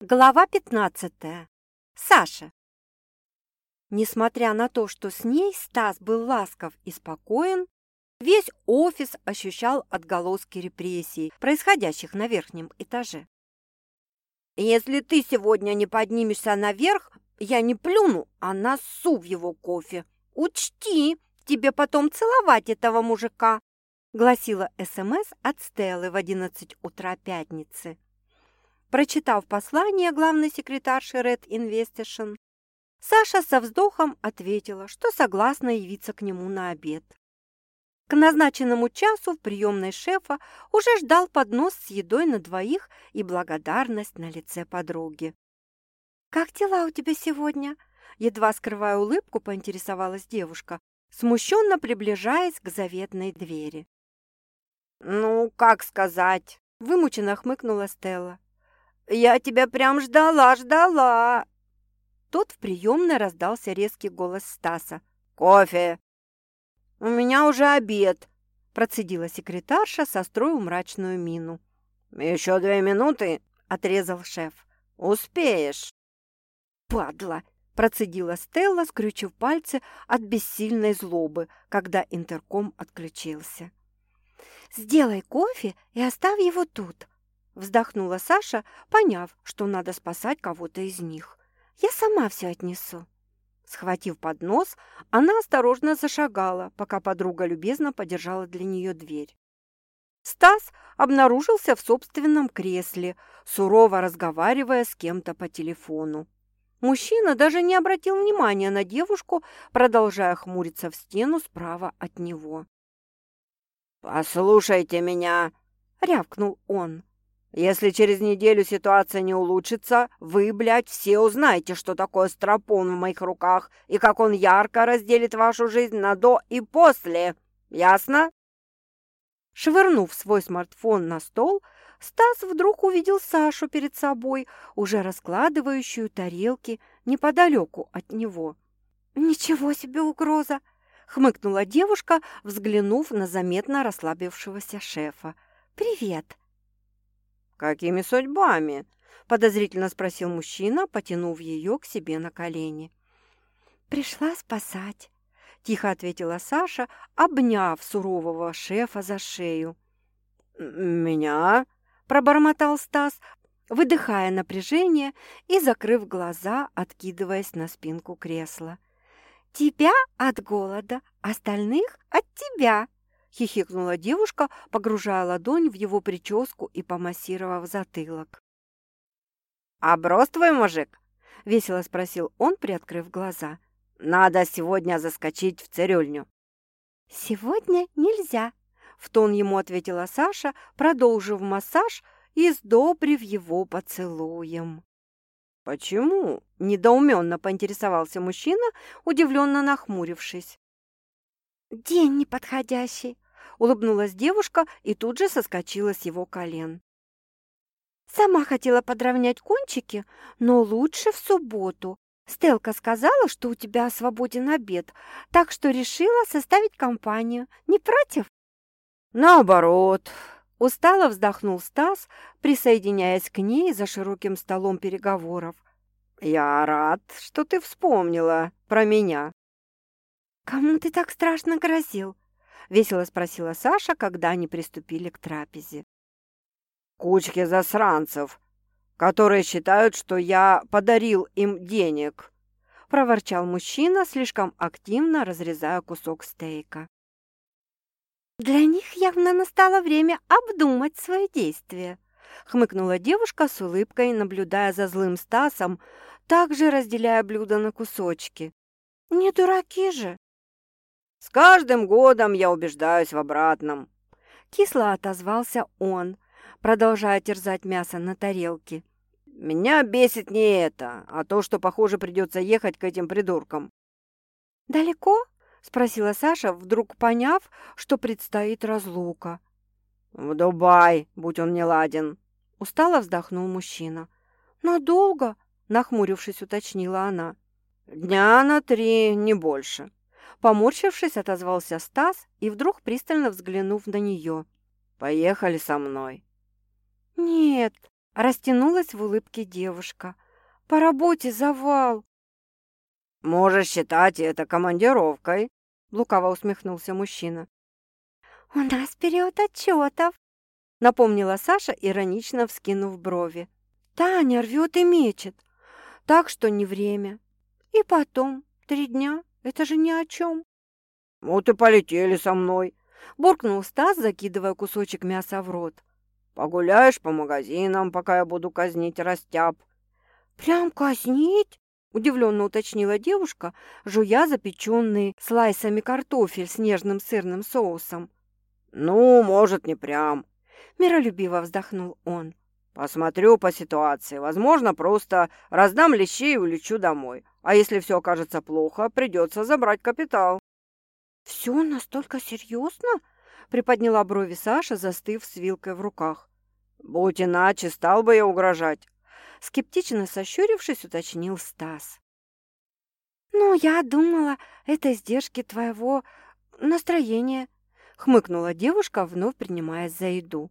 Глава 15. Саша. Несмотря на то, что с ней Стас был ласков и спокоен, весь офис ощущал отголоски репрессий, происходящих на верхнем этаже. «Если ты сегодня не поднимешься наверх, я не плюну, а насу в его кофе. Учти, тебе потом целовать этого мужика», гласила СМС от Стеллы в 11 утра пятницы. Прочитав послание главной секретарши Red Investation, Саша со вздохом ответила, что согласна явиться к нему на обед. К назначенному часу в приемной шефа уже ждал поднос с едой на двоих и благодарность на лице подруги. «Как дела у тебя сегодня?» Едва скрывая улыбку, поинтересовалась девушка, смущенно приближаясь к заветной двери. «Ну, как сказать?» – вымученно хмыкнула Стелла. «Я тебя прям ждала-ждала!» Тут в приемной раздался резкий голос Стаса. «Кофе!» «У меня уже обед!» процедила секретарша, состроив мрачную мину. «Еще две минуты!» – отрезал шеф. «Успеешь!» «Падла!» – процедила Стелла, скрючив пальцы от бессильной злобы, когда интерком отключился. «Сделай кофе и оставь его тут!» Вздохнула Саша, поняв, что надо спасать кого-то из них. «Я сама все отнесу». Схватив поднос, она осторожно зашагала, пока подруга любезно подержала для нее дверь. Стас обнаружился в собственном кресле, сурово разговаривая с кем-то по телефону. Мужчина даже не обратил внимания на девушку, продолжая хмуриться в стену справа от него. «Послушайте меня!» — рявкнул он. Если через неделю ситуация не улучшится, вы, блядь, все узнаете, что такое стропон в моих руках и как он ярко разделит вашу жизнь на до и после. Ясно?» Швырнув свой смартфон на стол, Стас вдруг увидел Сашу перед собой, уже раскладывающую тарелки неподалеку от него. «Ничего себе угроза!» — хмыкнула девушка, взглянув на заметно расслабившегося шефа. «Привет!» «Какими судьбами?» – подозрительно спросил мужчина, потянув ее к себе на колени. «Пришла спасать», – тихо ответила Саша, обняв сурового шефа за шею. «Меня?» – пробормотал Стас, выдыхая напряжение и закрыв глаза, откидываясь на спинку кресла. «Тебя от голода, остальных от тебя», хихикнула девушка, погружая ладонь в его прическу и помассировав затылок. «Оброс твой мужик?» – весело спросил он, приоткрыв глаза. «Надо сегодня заскочить в цирюльню». «Сегодня нельзя», – в тон ему ответила Саша, продолжив массаж и сдобрив его поцелуем. «Почему?» – недоуменно поинтересовался мужчина, удивленно нахмурившись. «День неподходящий», улыбнулась девушка и тут же соскочила с его колен. Сама хотела подровнять кончики, но лучше в субботу. Стелка сказала, что у тебя свободен обед, так что решила составить компанию. Не против? Наоборот, устало вздохнул Стас, присоединяясь к ней за широким столом переговоров. Я рад, что ты вспомнила про меня. Кому ты так страшно грозил? – весело спросила Саша, когда они приступили к трапезе. «Кучки засранцев, которые считают, что я подарил им денег», – проворчал мужчина, слишком активно разрезая кусок стейка. «Для них явно настало время обдумать свои действия», – хмыкнула девушка с улыбкой, наблюдая за злым Стасом, также разделяя блюдо на кусочки. «Не дураки же!» С каждым годом я убеждаюсь в обратном. Кисло отозвался он, продолжая терзать мясо на тарелке. Меня бесит не это, а то, что, похоже, придется ехать к этим придуркам. «Далеко?» – спросила Саша, вдруг поняв, что предстоит разлука. «В Дубай, будь он не ладен», – устало вздохнул мужчина. «Надолго?» – нахмурившись, уточнила она. «Дня на три, не больше». Поморщившись, отозвался Стас и вдруг пристально взглянув на нее. «Поехали со мной». «Нет», – Растянулась в улыбке девушка. «По работе завал!» «Можешь считать это командировкой», — лукаво усмехнулся мужчина. «У нас период отчетов», — напомнила Саша, иронично вскинув брови. «Таня рвет и мечет, так что не время. И потом, три дня, это же ни о чем». «Вот и полетели со мной», — буркнул Стас, закидывая кусочек мяса в рот. «Погуляешь по магазинам, пока я буду казнить растяп». «Прям казнить?» — удивленно уточнила девушка, жуя запеченный слайсами картофель с нежным сырным соусом. «Ну, может, не прям», — миролюбиво вздохнул он. «Посмотрю по ситуации. Возможно, просто раздам лещей и улечу домой. А если все окажется плохо, придется забрать капитал». «Все настолько серьезно?» — приподняла брови Саша, застыв с вилкой в руках. «Будь иначе, стал бы я угрожать», — скептично сощурившись, уточнил Стас. «Ну, я думала, это издержки твоего настроения», — хмыкнула девушка, вновь принимаясь за еду.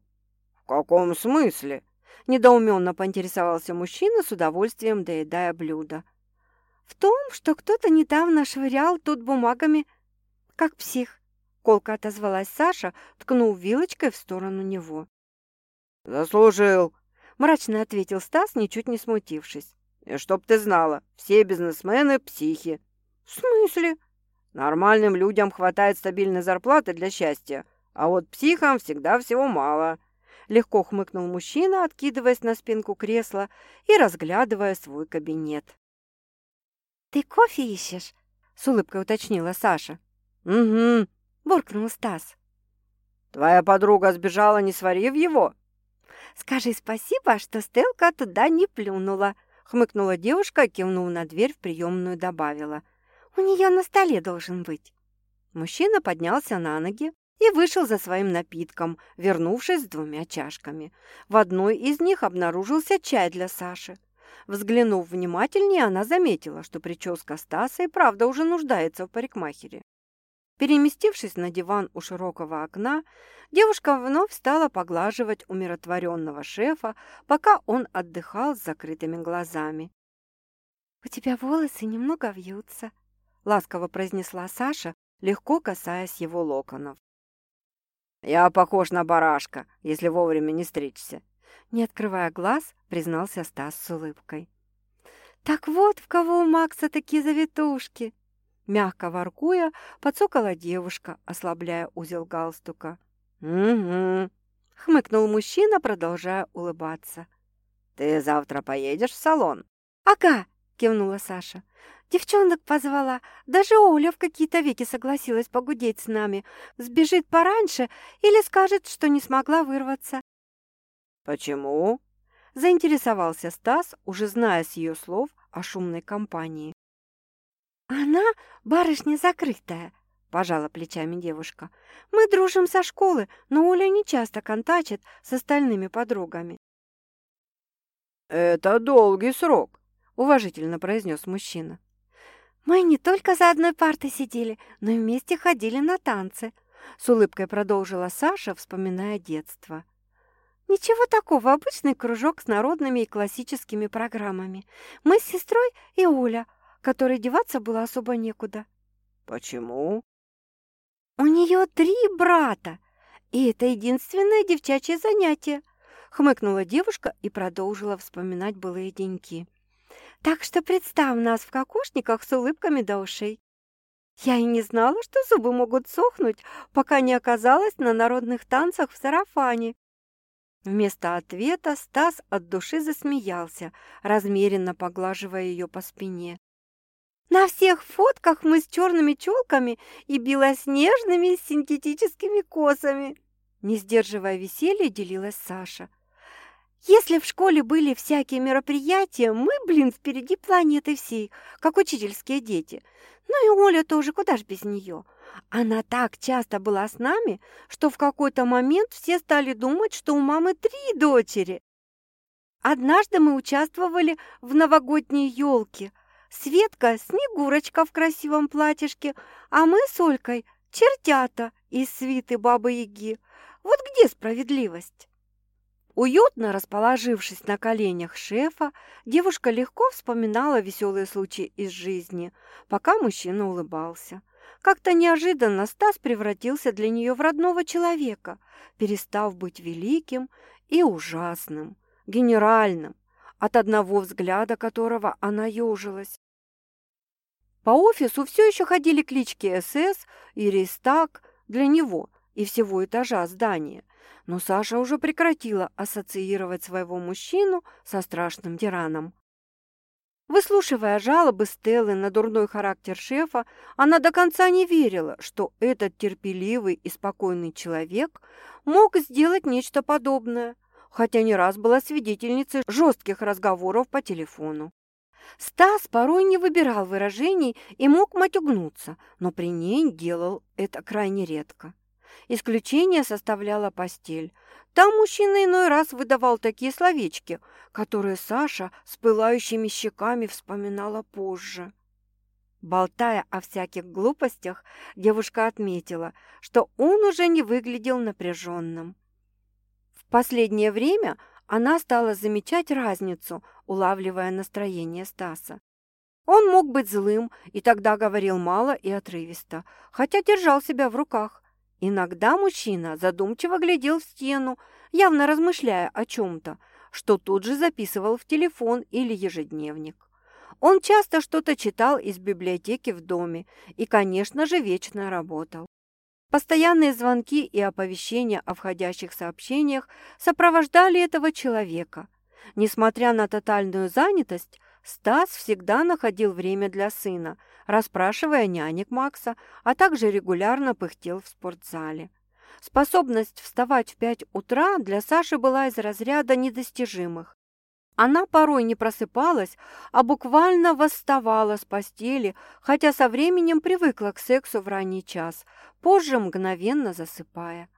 «В каком смысле?» — недоуменно поинтересовался мужчина с удовольствием, доедая блюдо. «В том, что кто-то недавно швырял тут бумагами, как псих», — колко отозвалась Саша, ткнув вилочкой в сторону него. «Заслужил», — мрачно ответил Стас, ничуть не смутившись. «И чтоб ты знала, все бизнесмены — психи». «В смысле?» Нормальным людям хватает стабильной зарплаты для счастья, а вот психам всегда всего мало. Легко хмыкнул мужчина, откидываясь на спинку кресла и разглядывая свой кабинет. «Ты кофе ищешь?» — с улыбкой уточнила Саша. «Угу», — буркнул Стас. «Твоя подруга сбежала, не сварив его?» «Скажи спасибо, что Стелка туда не плюнула», — хмыкнула девушка, кивнув на дверь в приемную, добавила — у нее на столе должен быть». Мужчина поднялся на ноги и вышел за своим напитком, вернувшись с двумя чашками. В одной из них обнаружился чай для Саши. Взглянув внимательнее, она заметила, что прическа Стаса и правда уже нуждается в парикмахере. Переместившись на диван у широкого окна, девушка вновь стала поглаживать умиротворенного шефа, пока он отдыхал с закрытыми глазами. «У тебя волосы немного вьются», ласково произнесла Саша, легко касаясь его локонов. «Я похож на барашка, если вовремя не стричься», не открывая глаз, признался Стас с улыбкой. «Так вот, в кого у Макса такие завитушки!» Мягко воркуя, подсокала девушка, ослабляя узел галстука. «Угу», — хмыкнул мужчина, продолжая улыбаться. «Ты завтра поедешь в салон?» «Ага», — кивнула Саша. Девчонок позвала. Даже Оля в какие-то веки согласилась погудеть с нами. Сбежит пораньше или скажет, что не смогла вырваться. «Почему?» – заинтересовался Стас, уже зная с ее слов о шумной компании. «Она барышня закрытая», – пожала плечами девушка. «Мы дружим со школы, но Оля не часто контачит с остальными подругами». «Это долгий срок», – уважительно произнес мужчина. «Мы не только за одной партой сидели, но и вместе ходили на танцы», с улыбкой продолжила Саша, вспоминая детство. «Ничего такого, обычный кружок с народными и классическими программами. Мы с сестрой и Оля, которой деваться было особо некуда». «Почему?» «У нее три брата, и это единственное девчачье занятие», хмыкнула девушка и продолжила вспоминать былые деньки. Так что представь нас в кокошниках с улыбками до ушей. Я и не знала, что зубы могут сохнуть, пока не оказалась на народных танцах в сарафане. Вместо ответа Стас от души засмеялся, размеренно поглаживая ее по спине. На всех фотках мы с черными челками и белоснежными синтетическими косами. Не сдерживая веселья, делилась Саша. Если в школе были всякие мероприятия, мы, блин, впереди планеты всей, как учительские дети. Ну и Оля тоже, куда ж без нее. Она так часто была с нами, что в какой-то момент все стали думать, что у мамы три дочери. Однажды мы участвовали в новогодней елке. Светка – Снегурочка в красивом платьишке, а мы с Олькой – чертята из свиты Бабы-Яги. Вот где справедливость? Уютно расположившись на коленях шефа, девушка легко вспоминала веселые случаи из жизни, пока мужчина улыбался. Как-то неожиданно Стас превратился для нее в родного человека, перестав быть великим и ужасным, генеральным, от одного взгляда которого она ежилась. По офису все еще ходили клички СС и Рейстаг для него и всего этажа здания – но Саша уже прекратила ассоциировать своего мужчину со страшным тираном. Выслушивая жалобы Стеллы на дурной характер шефа, она до конца не верила, что этот терпеливый и спокойный человек мог сделать нечто подобное, хотя не раз была свидетельницей жестких разговоров по телефону. Стас порой не выбирал выражений и мог матюгнуться, но при ней делал это крайне редко. Исключение составляла постель. Там мужчина иной раз выдавал такие словечки, которые Саша с пылающими щеками вспоминала позже. Болтая о всяких глупостях, девушка отметила, что он уже не выглядел напряженным. В последнее время она стала замечать разницу, улавливая настроение Стаса. Он мог быть злым и тогда говорил мало и отрывисто, хотя держал себя в руках. Иногда мужчина задумчиво глядел в стену, явно размышляя о чем-то, что тут же записывал в телефон или ежедневник. Он часто что-то читал из библиотеки в доме и, конечно же, вечно работал. Постоянные звонки и оповещения о входящих сообщениях сопровождали этого человека. Несмотря на тотальную занятость, Стас всегда находил время для сына, расспрашивая нянек Макса, а также регулярно пыхтел в спортзале. Способность вставать в пять утра для Саши была из разряда недостижимых. Она порой не просыпалась, а буквально восставала с постели, хотя со временем привыкла к сексу в ранний час, позже мгновенно засыпая.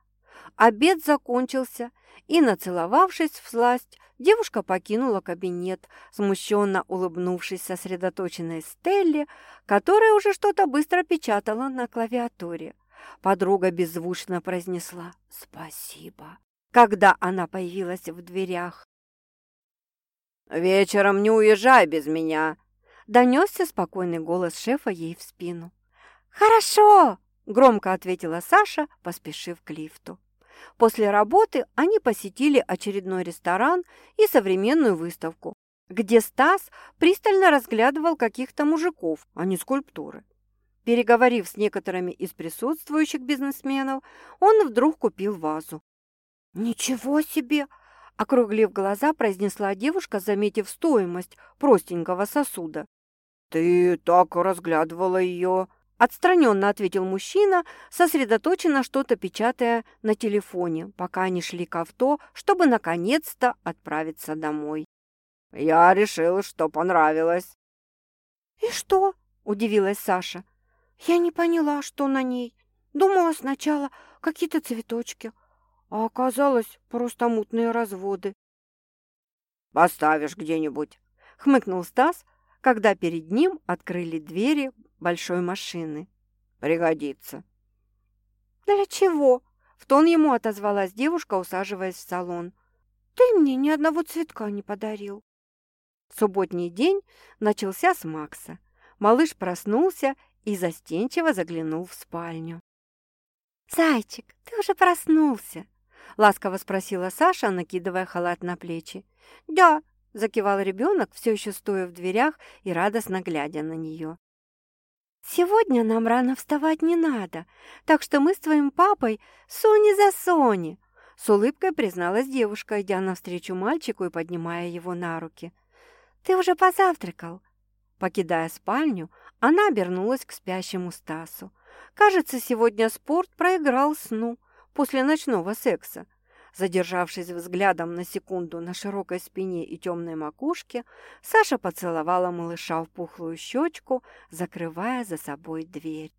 Обед закончился, и, нацеловавшись в сласть, девушка покинула кабинет, смущенно улыбнувшись сосредоточенной Стелле, которая уже что-то быстро печатала на клавиатуре. Подруга беззвучно произнесла «Спасибо», когда она появилась в дверях. «Вечером не уезжай без меня», — донесся спокойный голос шефа ей в спину. «Хорошо!» — громко ответила Саша, поспешив к лифту. После работы они посетили очередной ресторан и современную выставку, где Стас пристально разглядывал каких-то мужиков, а не скульптуры. Переговорив с некоторыми из присутствующих бизнесменов, он вдруг купил вазу. «Ничего себе!» – округлив глаза, произнесла девушка, заметив стоимость простенького сосуда. «Ты так разглядывала ее!» Отстраненно ответил мужчина, сосредоточенно что-то печатая на телефоне, пока они шли к авто, чтобы наконец-то отправиться домой. «Я решила, что понравилось». «И что?» – удивилась Саша. «Я не поняла, что на ней. Думала сначала какие-то цветочки, а оказалось просто мутные разводы». «Поставишь где-нибудь», – хмыкнул Стас, когда перед ним открыли двери большой машины. Пригодится. Для чего? В тон ему отозвалась девушка, усаживаясь в салон. Ты мне ни одного цветка не подарил. Субботний день начался с Макса. Малыш проснулся и застенчиво заглянул в спальню. «Зайчик, ты уже проснулся?» — ласково спросила Саша, накидывая халат на плечи. «Да», — закивал ребенок, все еще стоя в дверях и радостно глядя на нее. «Сегодня нам рано вставать не надо, так что мы с твоим папой Сони за Сони!» С улыбкой призналась девушка, идя навстречу мальчику и поднимая его на руки. «Ты уже позавтракал?» Покидая спальню, она обернулась к спящему Стасу. Кажется, сегодня спорт проиграл сну после ночного секса. Задержавшись взглядом на секунду на широкой спине и темной макушке, Саша поцеловала малыша в пухлую щечку, закрывая за собой дверь.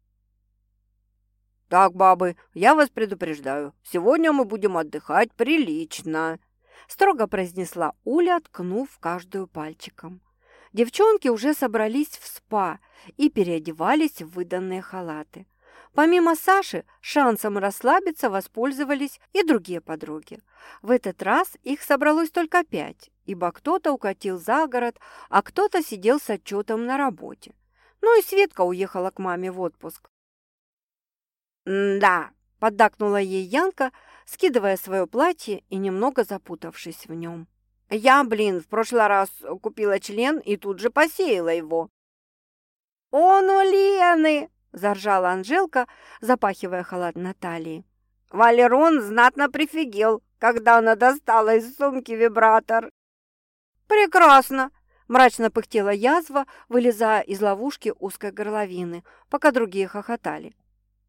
«Так, бабы, я вас предупреждаю, сегодня мы будем отдыхать прилично», строго произнесла Уля, ткнув каждую пальчиком. Девчонки уже собрались в спа и переодевались в выданные халаты. Помимо Саши, шансом расслабиться воспользовались и другие подруги. В этот раз их собралось только пять, ибо кто-то укатил за город, а кто-то сидел с отчетом на работе. Ну и Светка уехала к маме в отпуск. «Да», – поддакнула ей Янка, скидывая свое платье и немного запутавшись в нем. «Я, блин, в прошлый раз купила член и тут же посеяла его». «Он у Лены!» – заржала Анжелка, запахивая халат Натальи. Валерон знатно прифигел, когда она достала из сумки вибратор. «Прекрасно!» – мрачно пыхтела язва, вылезая из ловушки узкой горловины, пока другие хохотали.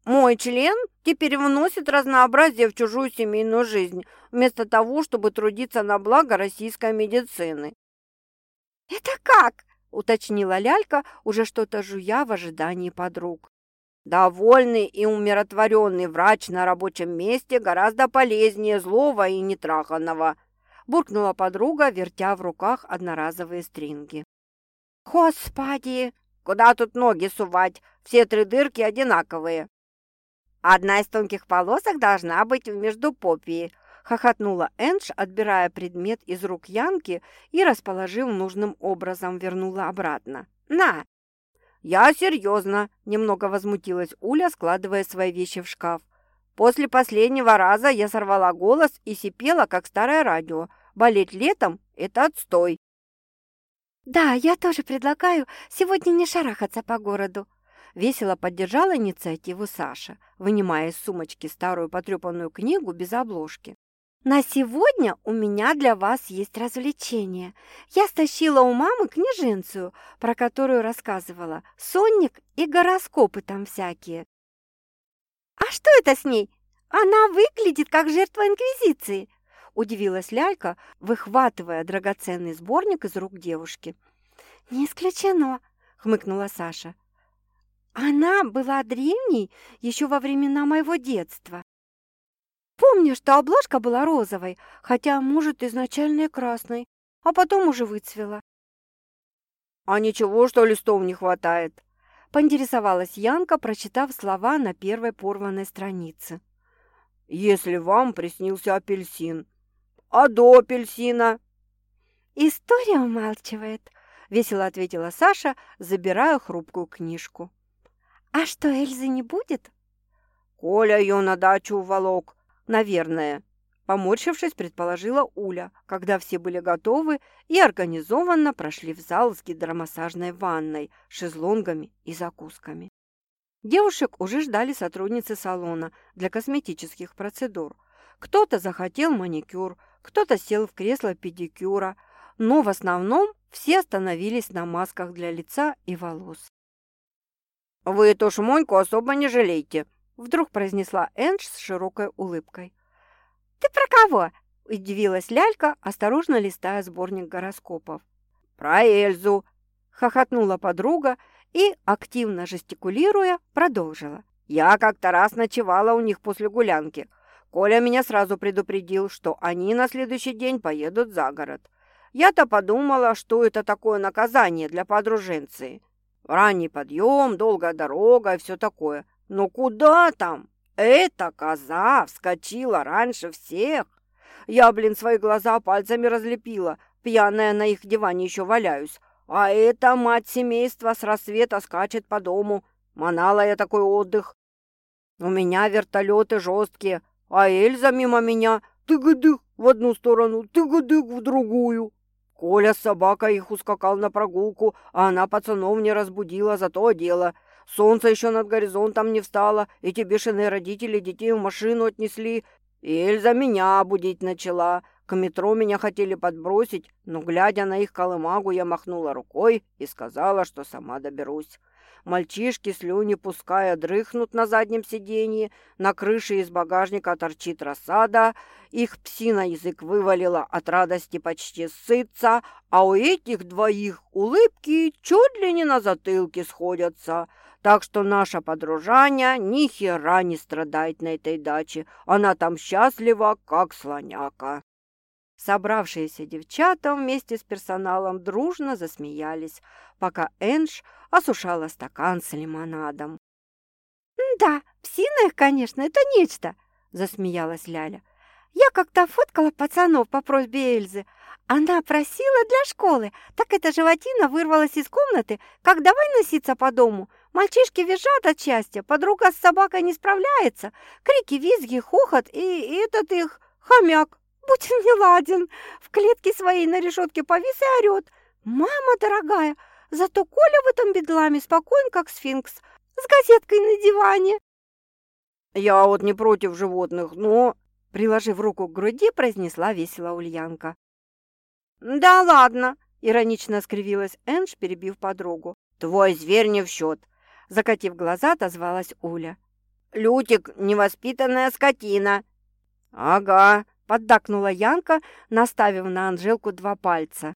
«Мой член теперь вносит разнообразие в чужую семейную жизнь, вместо того, чтобы трудиться на благо российской медицины». «Это как?» – уточнила Лялька, уже что-то жуя в ожидании подруг. Довольный и умиротворенный врач на рабочем месте гораздо полезнее злого и нетраханного», – буркнула подруга, вертя в руках одноразовые стринги. «Господи! Куда тут ноги сувать? Все три дырки одинаковые». «Одна из тонких полосок должна быть в междупопии», – хохотнула Эндж, отбирая предмет из рук Янки и, расположив нужным образом, вернула обратно. «На, «Я серьезно», – немного возмутилась Уля, складывая свои вещи в шкаф. «После последнего раза я сорвала голос и сипела, как старое радио. Болеть летом – это отстой». «Да, я тоже предлагаю сегодня не шарахаться по городу», – весело поддержала инициативу Саша, вынимая из сумочки старую потрепанную книгу без обложки. На сегодня у меня для вас есть развлечение. Я стащила у мамы книженцию, про которую рассказывала. Сонник и гороскопы там всякие. А что это с ней? Она выглядит как жертва Инквизиции. Удивилась Лялька, выхватывая драгоценный сборник из рук девушки. «Не исключено», — хмыкнула Саша. «Она была древней еще во времена моего детства. Помню, что обложка была розовой, хотя, может, изначально и красной, а потом уже выцвела. «А ничего, что листов не хватает?» – поинтересовалась Янка, прочитав слова на первой порванной странице. «Если вам приснился апельсин, а до апельсина?» «История умалчивает», – весело ответила Саша, забирая хрупкую книжку. «А что, Эльзы не будет?» «Коля ее на дачу уволок, «Наверное», – поморщившись, предположила Уля, когда все были готовы и организованно прошли в зал с гидромассажной ванной, шезлонгами и закусками. Девушек уже ждали сотрудницы салона для косметических процедур. Кто-то захотел маникюр, кто-то сел в кресло педикюра, но в основном все остановились на масках для лица и волос. «Вы эту шмоньку особо не жалейте», Вдруг произнесла Эндж с широкой улыбкой. «Ты про кого?» – удивилась Лялька, осторожно листая сборник гороскопов. «Про Эльзу!» – хохотнула подруга и, активно жестикулируя, продолжила. «Я как-то раз ночевала у них после гулянки. Коля меня сразу предупредил, что они на следующий день поедут за город. Я-то подумала, что это такое наказание для подруженции. Ранний подъем, долгая дорога и все такое. «Ну куда там? Эта коза вскочила раньше всех!» Я, блин, свои глаза пальцами разлепила, пьяная на их диване еще валяюсь. А эта мать семейства с рассвета скачет по дому. Манала я такой отдых. У меня вертолеты жесткие, а Эльза мимо меня тыгадых в одну сторону, тыгадых в другую. Коля с собакой их ускакал на прогулку, а она пацанов не разбудила за то дело — Солнце еще над горизонтом не встало, эти бешеные родители детей в машину отнесли. И Эльза меня будить начала. К метро меня хотели подбросить, но, глядя на их колымагу, я махнула рукой и сказала, что сама доберусь. Мальчишки, слюни пуская, дрыхнут на заднем сиденье, на крыше из багажника торчит рассада, их псина язык вывалила от радости почти сытся, а у этих двоих улыбки чуть ли не на затылке сходятся. Так что наша подружаня ни хера не страдает на этой даче. Она там счастлива, как слоняка. Собравшиеся девчата вместе с персоналом дружно засмеялись, пока Энж осушала стакан с лимонадом. «Да, Псина их, конечно, это нечто!» – засмеялась Ляля. «Я как-то фоткала пацанов по просьбе Эльзы. Она просила для школы. Так эта животина вырвалась из комнаты, как давай носиться по дому. Мальчишки визжат от счастья, подруга с собакой не справляется. Крики, визги, хохот и этот их хомяк. Будь он не ладен, в клетке своей на решетке повис и орет. «Мама дорогая, зато Коля в этом бедламе спокоен, как сфинкс, с газеткой на диване». «Я вот не против животных, но...» Приложив руку к груди, произнесла весело Ульянка. «Да ладно!» – иронично скривилась Энж, перебив подругу. «Твой зверь не в счет!» – закатив глаза, отозвалась Уля. «Лютик – невоспитанная скотина!» «Ага!» – поддакнула Янка, наставив на Анжелку два пальца.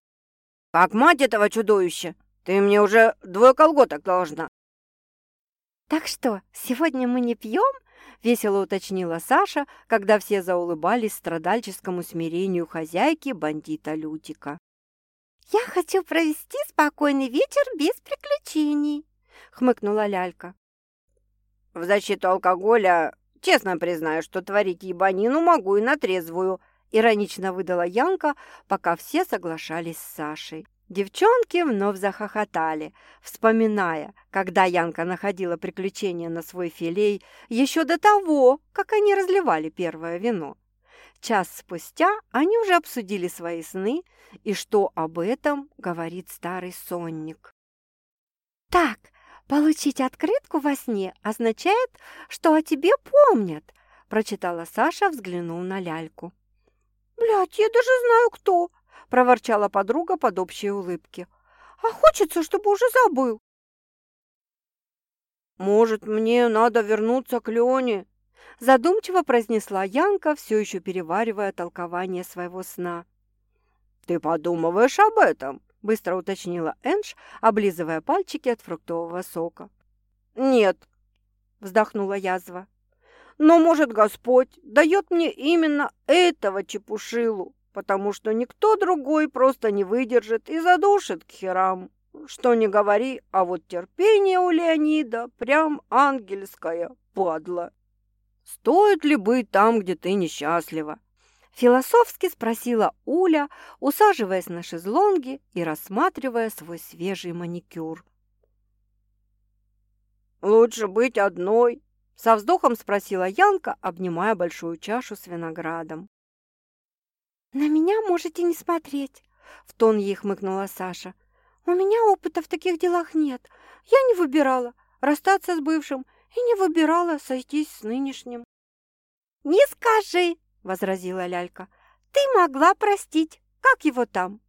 «Как мать этого чудовища! Ты мне уже двое колготок должна!» «Так что, сегодня мы не пьем?» – весело уточнила Саша, когда все заулыбались страдальческому смирению хозяйки бандита Лютика. «Я хочу провести спокойный вечер без приключений», – хмыкнула Лялька. «В защиту алкоголя честно признаю, что творить ебанину могу и на трезвую», – иронично выдала Янка, пока все соглашались с Сашей. Девчонки вновь захохотали, вспоминая, когда Янка находила приключения на свой филей еще до того, как они разливали первое вино. Час спустя они уже обсудили свои сны и что об этом говорит старый сонник. «Так, получить открытку во сне означает, что о тебе помнят», прочитала Саша, взглянув на ляльку. «Блядь, я даже знаю, кто!» – проворчала подруга под общей улыбки. «А хочется, чтобы уже забыл». «Может, мне надо вернуться к Лене?» – задумчиво произнесла Янка, все еще переваривая толкование своего сна. «Ты подумываешь об этом?» – быстро уточнила Энж, облизывая пальчики от фруктового сока. «Нет», – вздохнула язва. «Но, может, Господь дает мне именно этого чепушилу, потому что никто другой просто не выдержит и задушит к херам. Что не говори, а вот терпение у Леонида прям ангельское, падла. Стоит ли быть там, где ты несчастлива? Философски спросила Уля, усаживаясь на шезлонге и рассматривая свой свежий маникюр. «Лучше быть одной», — со вздохом спросила Янка, обнимая большую чашу с виноградом. «На меня можете не смотреть», — в тон ей хмыкнула Саша. «У меня опыта в таких делах нет. Я не выбирала расстаться с бывшим и не выбирала сойтись с нынешним». «Не скажи», — возразила Лялька. «Ты могла простить. Как его там?»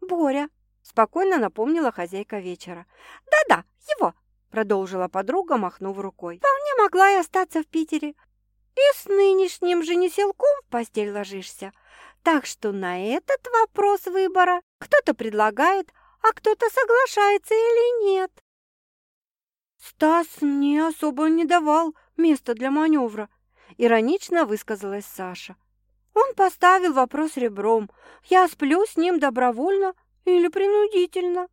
«Боря», — спокойно напомнила хозяйка вечера. «Да-да, его», — продолжила подруга, махнув рукой. «Вполне могла и остаться в Питере. И с нынешним же не в постель ложишься. Так что на этот вопрос выбора кто-то предлагает, а кто-то соглашается или нет. «Стас мне особо не давал места для маневра», — иронично высказалась Саша. «Он поставил вопрос ребром. Я сплю с ним добровольно или принудительно?»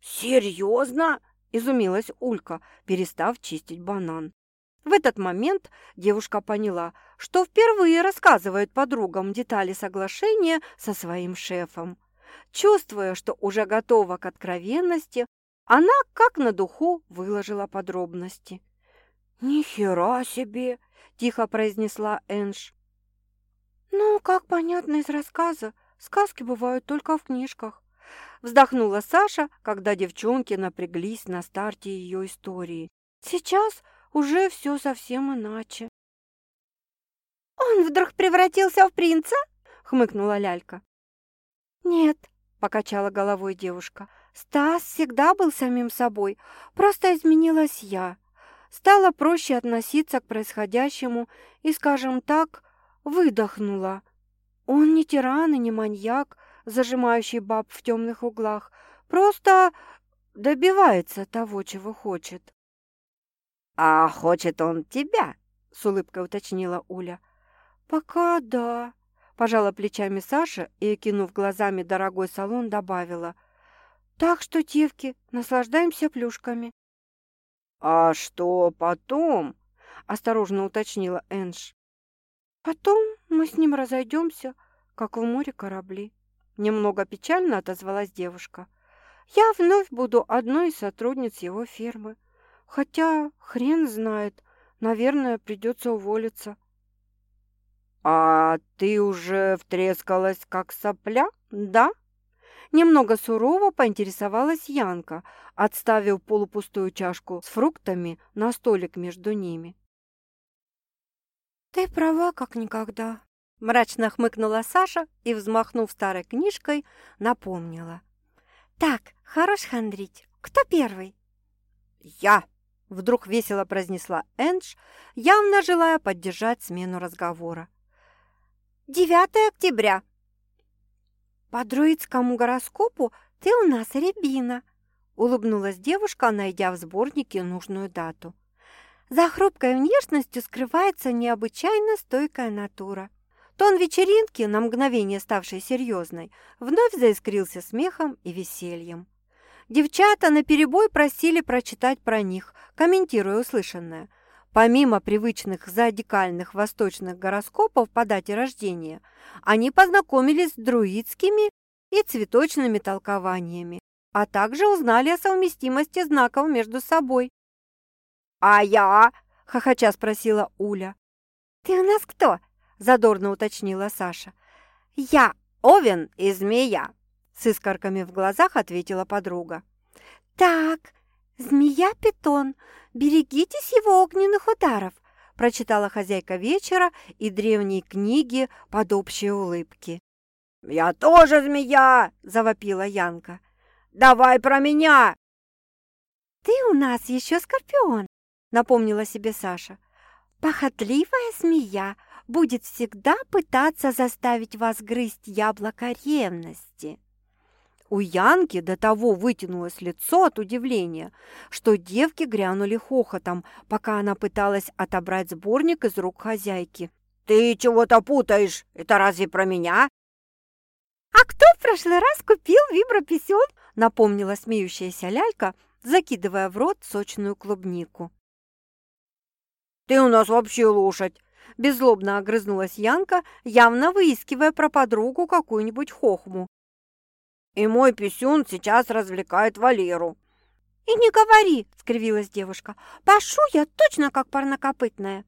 «Серьезно?» — изумилась Улька, перестав чистить банан. В этот момент девушка поняла, что впервые рассказывает подругам детали соглашения со своим шефом. Чувствуя, что уже готова к откровенности, она, как на духу, выложила подробности. «Ни хера себе!» – тихо произнесла Энж. «Ну, как понятно из рассказа, сказки бывают только в книжках», – вздохнула Саша, когда девчонки напряглись на старте ее истории. «Сейчас уже все совсем иначе. «Он вдруг превратился в принца?» — хмыкнула Лялька. «Нет», — покачала головой девушка, — «Стас всегда был самим собой, просто изменилась я. Стала проще относиться к происходящему и, скажем так, выдохнула. Он не тиран и не маньяк, зажимающий баб в темных углах, просто добивается того, чего хочет. «А хочет он тебя?» — с улыбкой уточнила Уля. «Пока да», — пожала плечами Саша и, кинув глазами дорогой салон, добавила. «Так что, девки, наслаждаемся плюшками». «А что потом?» – осторожно уточнила Энж. «Потом мы с ним разойдемся, как в море корабли». Немного печально отозвалась девушка. «Я вновь буду одной из сотрудниц его фермы. Хотя хрен знает, наверное, придется уволиться». «А ты уже втрескалась, как сопля, да?» Немного сурово поинтересовалась Янка, отставив полупустую чашку с фруктами на столик между ними. «Ты права, как никогда», – мрачно хмыкнула Саша и, взмахнув старой книжкой, напомнила. «Так, хорош хандрить. Кто первый?» «Я!» – вдруг весело произнесла Эндж, явно желая поддержать смену разговора. «9 октября!» «По друидскому гороскопу ты у нас рябина», – улыбнулась девушка, найдя в сборнике нужную дату. За хрупкой внешностью скрывается необычайно стойкая натура. Тон вечеринки, на мгновение ставшей серьезной, вновь заискрился смехом и весельем. Девчата наперебой просили прочитать про них, комментируя услышанное. Помимо привычных зодикальных восточных гороскопов по дате рождения, они познакомились с друидскими и цветочными толкованиями, а также узнали о совместимости знаков между собой. «А я?» – хохоча спросила Уля. «Ты у нас кто?» – задорно уточнила Саша. «Я Овен и Змея», – с искорками в глазах ответила подруга. «Так, змея-питон, берегитесь его огненных ударов», – прочитала хозяйка вечера и древней книги под общие улыбки. «Я тоже змея!» – завопила Янка. «Давай про меня!» «Ты у нас еще скорпион!» напомнила себе Саша. «Похотливая змея будет всегда пытаться заставить вас грызть яблоко ревности». У Янки до того вытянулось лицо от удивления, что девки грянули хохотом, пока она пыталась отобрать сборник из рук хозяйки. «Ты чего-то путаешь! Это разве про меня?» «А кто в прошлый раз купил виброписюн?» напомнила смеющаяся лялька, закидывая в рот сочную клубнику. «Ты у нас вообще лошадь!» Беззлобно огрызнулась Янка, явно выискивая про подругу какую-нибудь хохму. «И мой писюн сейчас развлекает Валеру». «И не говори!» — скривилась девушка. «Пашу я точно как парнокопытная!»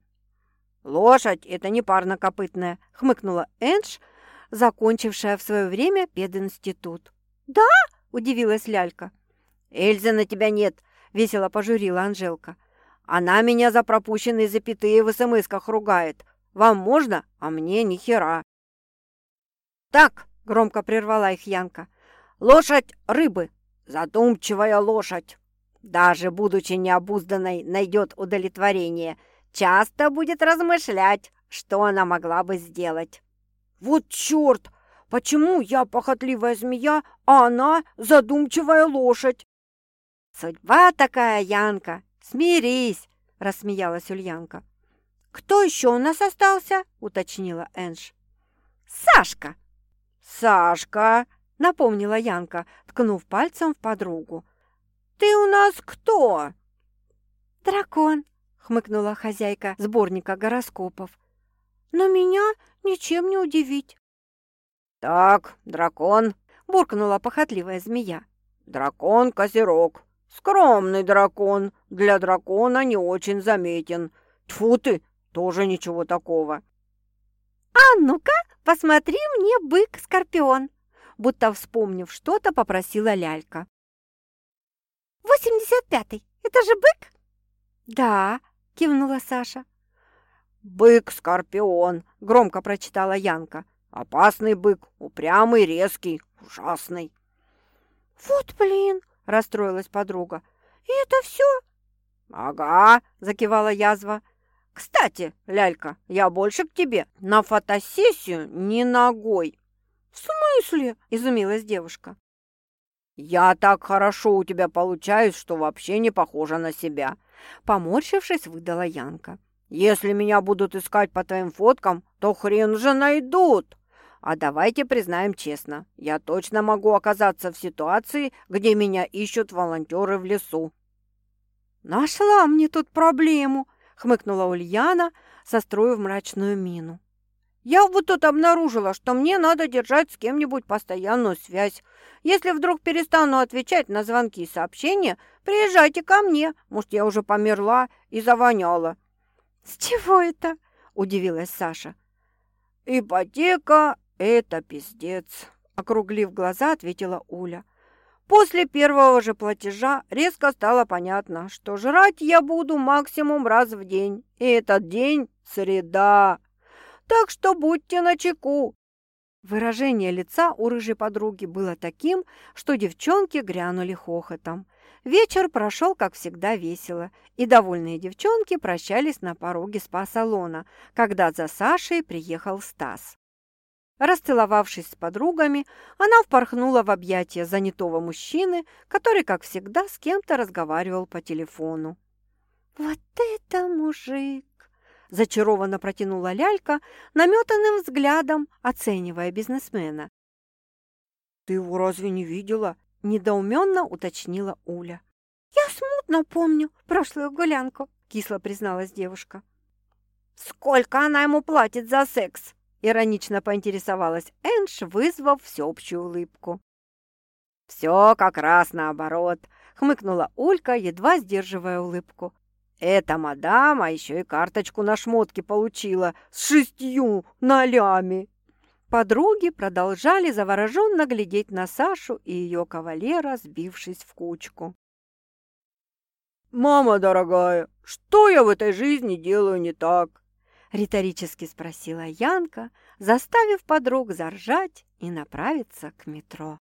«Лошадь — это не парнокопытная!» — хмыкнула Эндж, закончившая в свое время пединститут. «Да?» — удивилась Лялька. «Эльзы на тебя нет!» — весело пожурила Анжелка. Она меня за пропущенные запятые в смс-ках ругает. Вам можно, а мне ни хера. Так, громко прервала их Янка. Лошадь рыбы, задумчивая лошадь. Даже будучи необузданной, найдет удовлетворение. Часто будет размышлять, что она могла бы сделать. Вот черт! Почему я похотливая змея, а она задумчивая лошадь? Судьба такая, Янка, «Смирись!» – рассмеялась Ульянка. «Кто еще у нас остался?» – уточнила Энж. «Сашка!» «Сашка!» – напомнила Янка, ткнув пальцем в подругу. «Ты у нас кто?» «Дракон!» – хмыкнула хозяйка сборника гороскопов. «Но меня ничем не удивить». «Так, дракон!» – буркнула похотливая змея. «Дракон-козерог!» Скромный дракон, для дракона не очень заметен. Тьфу ты, тоже ничего такого. А ну-ка, посмотри мне бык-скорпион, будто вспомнив что-то, попросила лялька. «Восемьдесят пятый, это же бык?» «Да», — кивнула Саша. «Бык-скорпион», — громко прочитала Янка. «Опасный бык, упрямый, резкий, ужасный». «Вот блин!» – расстроилась подруга. «И это все?» «Ага», – закивала язва. «Кстати, лялька, я больше к тебе на фотосессию не ногой». «В смысле?» – изумилась девушка. «Я так хорошо у тебя получаюсь, что вообще не похожа на себя», – поморщившись, выдала Янка. «Если меня будут искать по твоим фоткам, то хрен же найдут!» А давайте признаем честно, я точно могу оказаться в ситуации, где меня ищут волонтеры в лесу. «Нашла мне тут проблему!» — хмыкнула Ульяна, состроив мрачную мину. «Я вот тут обнаружила, что мне надо держать с кем-нибудь постоянную связь. Если вдруг перестану отвечать на звонки и сообщения, приезжайте ко мне. Может, я уже померла и завоняла». «С чего это?» – удивилась Саша. «Ипотека – это пиздец», – округлив глаза, ответила Уля. После первого же платежа резко стало понятно, что жрать я буду максимум раз в день, и этот день – среда. Так что будьте начеку. Выражение лица у рыжей подруги было таким, что девчонки грянули хохотом. Вечер прошел, как всегда, весело, и довольные девчонки прощались на пороге спа-салона, когда за Сашей приехал Стас. Расцеловавшись с подругами, она впорхнула в объятия занятого мужчины, который, как всегда, с кем-то разговаривал по телефону. «Вот это мужик!» – зачарованно протянула лялька, наметанным взглядом, оценивая бизнесмена. «Ты его разве не видела?» – недоуменно уточнила Уля. «Я смутно помню прошлую гулянку», – кисло призналась девушка. «Сколько она ему платит за секс?» Иронично поинтересовалась Энш, вызвав всеобщую улыбку. «Все как раз наоборот», — хмыкнула Улька, едва сдерживая улыбку. «Эта мадама еще и карточку на шмотки получила с шестью нолями». Подруги продолжали завороженно глядеть на Сашу и ее кавалера, сбившись в кучку. «Мама дорогая, что я в этой жизни делаю не так?» риторически спросила Янка, заставив подруг заржать и направиться к метро.